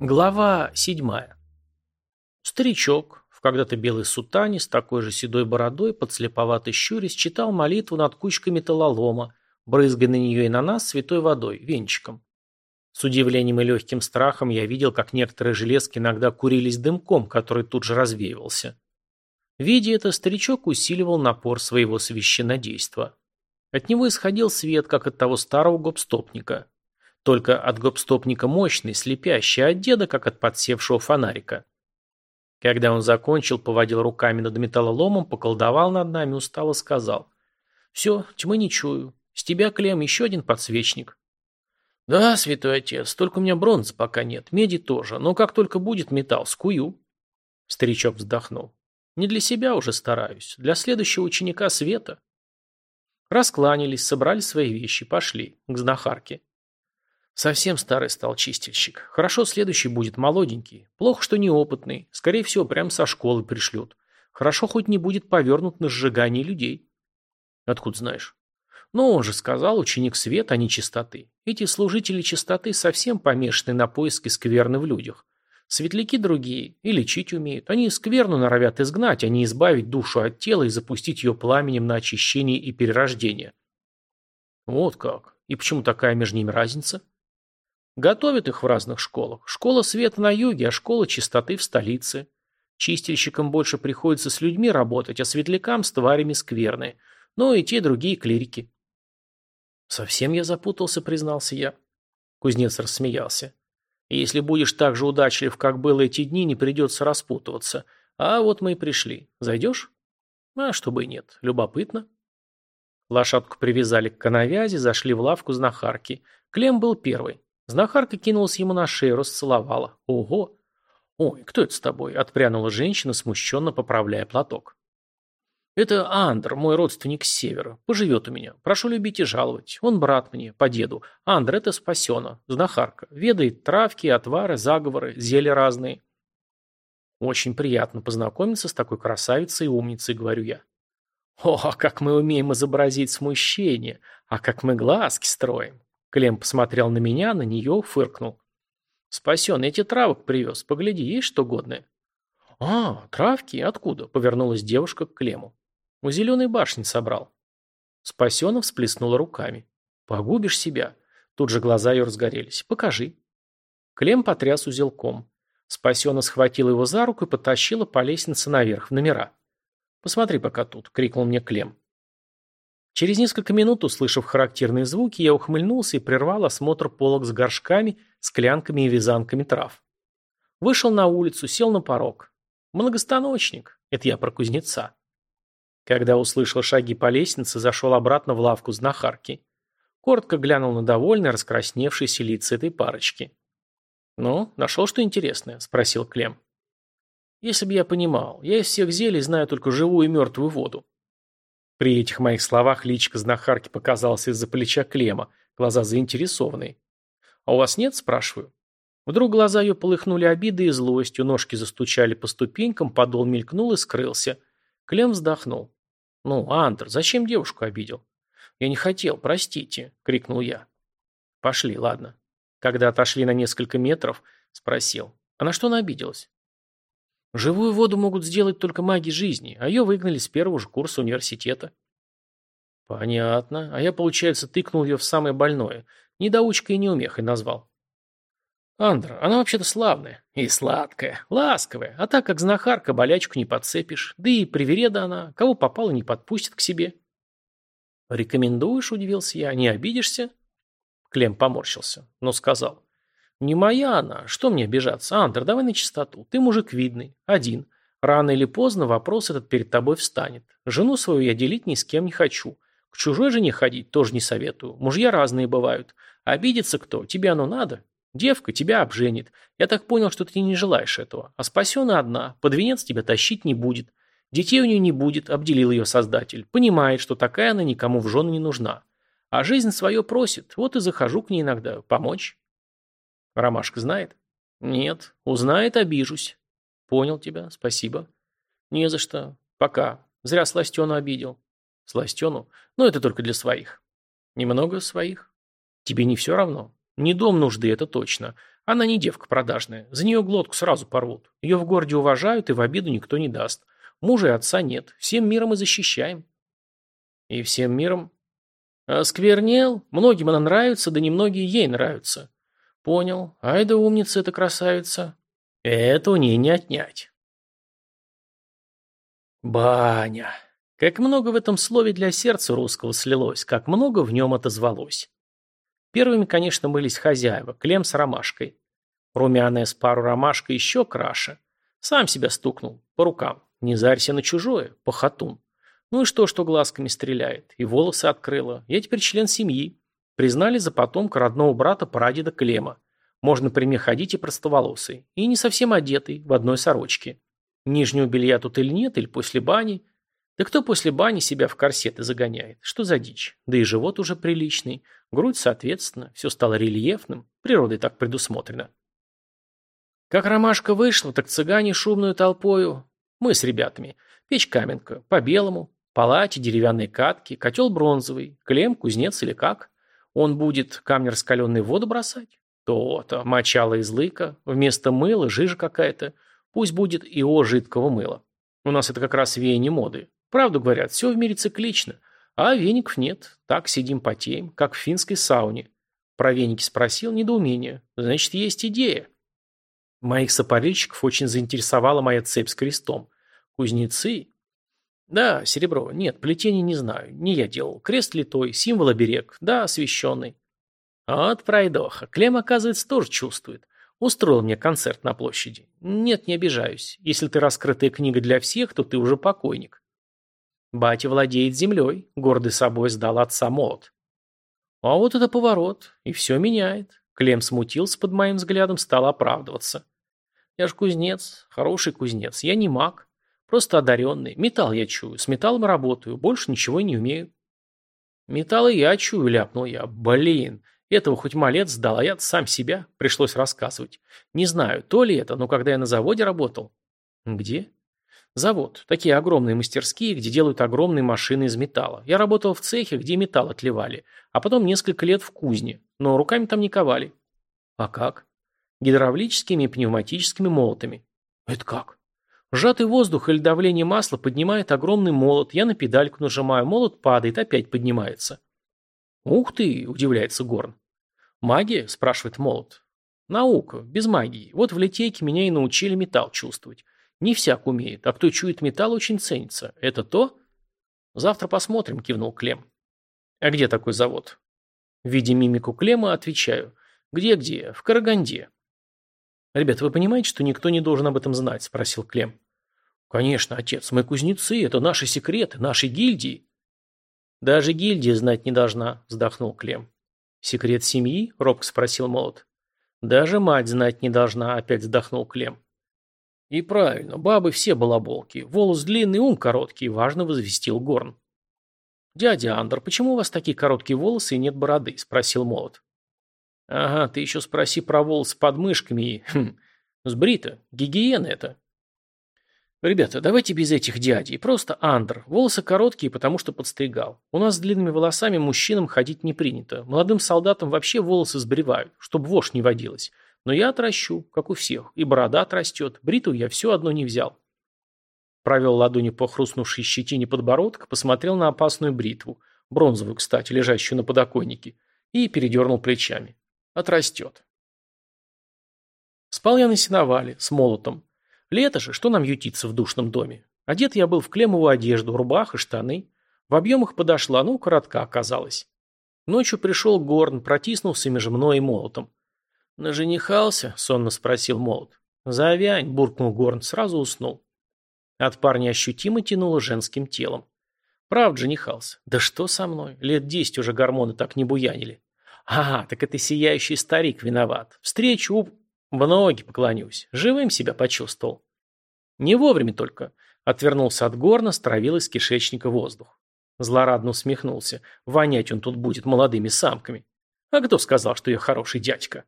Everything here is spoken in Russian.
Глава седьмая. Старичок в когда-то белой сутане с такой же седой бородой, подслеповато щурясь, читал молитву над кучкой металлолома, брызгая на нее и на нас святой водой, венчиком. С удивлением и легким страхом я видел, как некоторые железки иногда курились дымком, который тут же развеивался. Видя это, старичок усиливал напор своего священнодейства. От него исходил свет, как от того старого гопстопника. Только от гопстопника мощный, слепящий, а от деда, как от подсевшего фонарика. Когда он закончил, поводил руками над металлоломом, поколдовал над нами, устало сказал. «Все, тьмы не чую. С тебя, Клем, еще один подсвечник». «Да, святой отец, только у меня бронзы пока нет, меди тоже, но как только будет металл, скую». Старичок вздохнул. «Не для себя уже стараюсь, для следующего ученика света». Раскланялись, собрали свои вещи, пошли к знахарке. Совсем старый стал чистильщик. Хорошо, следующий будет молоденький. Плохо, что неопытный. Скорее всего, прямо со школы пришлют. Хорошо, хоть не будет повернут на сжигание людей. Откуда знаешь? Ну, он же сказал, ученик света, а не чистоты. Эти служители чистоты совсем помешаны на поиске скверны в людях. Светляки другие, и лечить умеют. Они скверну норовят изгнать, а не избавить душу от тела и запустить ее пламенем на очищение и перерождение. Вот как. И почему такая между ними разница? Готовят их в разных школах. Школа света на юге, а школа чистоты в столице. Чистильщикам больше приходится с людьми работать, а светлякам с тварями скверны. Ну и те другие клирики. Совсем я запутался, признался я. Кузнец рассмеялся. Если будешь так же удачлив, как было эти дни, не придется распутываться. А вот мы и пришли. Зайдешь? А чтобы и нет. Любопытно. Лошадку привязали к коновязи, зашли в лавку знахарки. Клем был первый. Знахарка кинулась ему на шею, расцеловала. Ого! Ой, кто это с тобой? Отпрянула женщина, смущенно поправляя платок. Это Андр, мой родственник с севера. Поживет у меня. Прошу любить и жаловать. Он брат мне, по деду. Андр, это спасено. Знахарка. Ведает травки, отвары, заговоры, зелья разные. Очень приятно познакомиться с такой красавицей и умницей, говорю я. О, как мы умеем изобразить смущение, а как мы глазки строим. Клем посмотрел на меня, на нее, фыркнул. «Спасен, эти травок привез. Погляди, есть что годное?» «А, травки? Откуда?» — повернулась девушка к Клему. «У зеленой башни собрал». Спасенов всплеснула руками. «Погубишь себя». Тут же глаза ее разгорелись. «Покажи». Клем потряс узелком. Спасена схватила его за руку и потащила по лестнице наверх, в номера. «Посмотри пока тут», — крикнул мне Клем. Через несколько минут, услышав характерные звуки, я ухмыльнулся и прервал осмотр полок с горшками, склянками и вязанками трав. Вышел на улицу, сел на порог. Многостаночник. Это я про кузнеца. Когда услышал шаги по лестнице, зашел обратно в лавку знахарки. Коротко глянул на довольно раскрасневшиеся лица этой парочки. «Ну, нашел что интересное?» – спросил Клем. «Если бы я понимал. Я из всех зелий знаю только живую и мертвую воду. При этих моих словах личка знахарки показалась из-за плеча Клема, глаза заинтересованные. «А у вас нет?» – спрашиваю. Вдруг глаза ее полыхнули обидой и злостью, ножки застучали по ступенькам, подол мелькнул и скрылся. Клем вздохнул. «Ну, Андр, зачем девушку обидел?» «Я не хотел, простите», — крикнул я. «Пошли, ладно». Когда отошли на несколько метров, спросил. «А на что она обиделась?» Живую воду могут сделать только маги жизни, а ее выгнали с первого же курса университета. Понятно. А я, получается, тыкнул ее в самое больное. Недоучкой и неумехой назвал. Андра, она вообще-то славная. И сладкая, ласковая. А так как знахарка, болячку не подцепишь. Да и привереда она. Кого попало, не подпустит к себе. Рекомендуешь, удивился я. Не обидишься? Клем поморщился, но сказал. «Не моя она. Что мне обижаться? Андер, давай на чистоту. Ты мужик видный. Один. Рано или поздно вопрос этот перед тобой встанет. Жену свою я делить ни с кем не хочу. К чужой жене ходить тоже не советую. Мужья разные бывают. Обидится кто? Тебе оно надо? Девка тебя обженит. Я так понял, что ты не желаешь этого. А спасена одна. Под венец тебя тащить не будет. Детей у нее не будет, обделил ее создатель. Понимает, что такая она никому в жены не нужна. А жизнь свое просит. Вот и захожу к ней иногда. Помочь. Ромашка знает? Нет. Узнает, обижусь. Понял тебя, спасибо. Не за что. Пока. Зря Сластену обидел. Сластену? Ну, это только для своих. Немного своих? Тебе не все равно? Не дом нужды, это точно. Она не девка продажная, за нее глотку сразу порвут. Ее в городе уважают и в обиду никто не даст. Мужа и отца нет, всем миром и защищаем. И всем миром? Сквернел, многим она нравится, да немногие ей нравятся. Понял, ай да умница эта красавица. Это у ней не отнять. Баня. Как много в этом слове для сердца русского слилось, как много в нем отозвалось. Первыми, конечно, мылись хозяева, Клем с ромашкой. Румяная с пару ромашка еще краше. Сам себя стукнул, по рукам. Не зарься на чужое, похотун. Ну и что, что глазками стреляет? И волосы открыла. Я теперь член семьи. Признали за потомка родного брата прадеда Клема. Можно при мне ходить и простоволосый. И не совсем одетый, в одной сорочке. Нижнего белья тут или нет, или после бани. Да кто после бани себя в корсеты загоняет? Что за дичь? Да и живот уже приличный. Грудь, соответственно, все стало рельефным. Природой так предусмотрено. Как ромашка вышла, так цыгане шумную толпою. Мы с ребятами. Печь каменка, по-белому, палати, деревянные катки, котел бронзовый, клем, кузнец или как. Он будет камни раскаленной воду бросать? То-то, мочало из лыка, вместо мыла жижа какая-то. Пусть будет и о жидкого мыла. У нас это как раз веяние моды. Правду говорят, все в мире циклично. А веников нет. Так сидим потеем, как в финской сауне. Про веники спросил, недоумение. Значит, есть идея. Моих сапорильщиков очень заинтересовала моя цепь с крестом. Кузнецы? Да, серебро. Нет, плетение не знаю. Не я делал. Крест литой, символ оберег. Да, освященный. Вот пройдоха. Клем, оказывается, тоже чувствует. Устроил мне концерт на площади. Нет, не обижаюсь. Если ты раскрытая книга для всех, то ты уже покойник. Батя владеет землей, гордый собой сдал отца молот. А вот это поворот, и все меняет. Клем смутился под моим взглядом, стал оправдываться. Я ж кузнец, хороший кузнец, я не маг. Просто одаренный. Металл я чую, с металлом работаю, больше ничего не умею. Металл и я чую, ляпнул я. Блин, этого хоть малец сдал, а я сам себя пришлось рассказывать. Не знаю, то ли это, но когда я на заводе работал... Где? Завод. Такие огромные мастерские, где делают огромные машины из металла. Я работал в цехе, где металл отливали, а потом несколько лет в кузне, но руками там не ковали. А как? Гидравлическими и пневматическими молотами. Это как? Сжатый воздух или давление масла поднимает огромный молот, я на педальку нажимаю, молот падает, опять поднимается. Ух ты, удивляется Горн. Магия? спрашивает молот. Наука, без магии. Вот в литейке меня и научили металл чувствовать. Не всяк умеет, а кто чует металл, очень ценится. Это то? Завтра посмотрим, кивнул Клем. А где такой завод? Видя мимику Клема, отвечаю. Где-где? В Караганде. Ребята, вы понимаете, что никто не должен об этом знать? Спросил Клем. Конечно, отец, мы кузнецы, это наши секреты, наши гильдии. Даже гильдия знать не должна, вздохнул Клем. Секрет семьи? Робко спросил Молот. Даже мать знать не должна, опять вздохнул Клем. И правильно, бабы все балаболки. Волос длинный, ум короткий, важно возвестил Горн. «Дядя Андер, почему у вас такие короткие волосы и нет бороды?» – спросил Молот. «Ага, ты еще спроси про волосы под мышками и... Хм, сбрито. Гигиена это». «Ребята, давайте без этих дядей. Просто Андер. Волосы короткие, потому что подстригал. У нас с длинными волосами мужчинам ходить не принято. Молодым солдатам вообще волосы сбривают, чтобы вошь не водилась. Но я отращу, как у всех, и борода отрастет. Бритву я все одно не взял. Провел ладони по хрустнувшей щетине подбородка, посмотрел на опасную бритву, бронзовую, кстати, лежащую на подоконнике, и передернул плечами. Отрастет. Спал я на сеновале, с молотом. Лето же, что нам ютиться в душном доме? Одет я был в клемовую одежду, рубаха, штаны. В объемах подошла, но коротка оказалась. Ночью пришел Горн, протиснулся между мной и молотом. «Наженихался?» — сонно спросил Молот. «Завянь!» — буркнул Горн, сразу уснул. От парня ощутимо тянуло женским телом. Правда женихался. Да что со мной? Лет десять уже гормоны так не буянили. Ага, так это сияющий старик виноват. Встречу. В ноги поклонюсь. Живым себя почувствовал. Не вовремя только. Отвернулся от горна, стравил из кишечника воздух. Злорадно усмехнулся. Вонять он тут будет молодыми самками. А кто сказал, что я хороший дядька?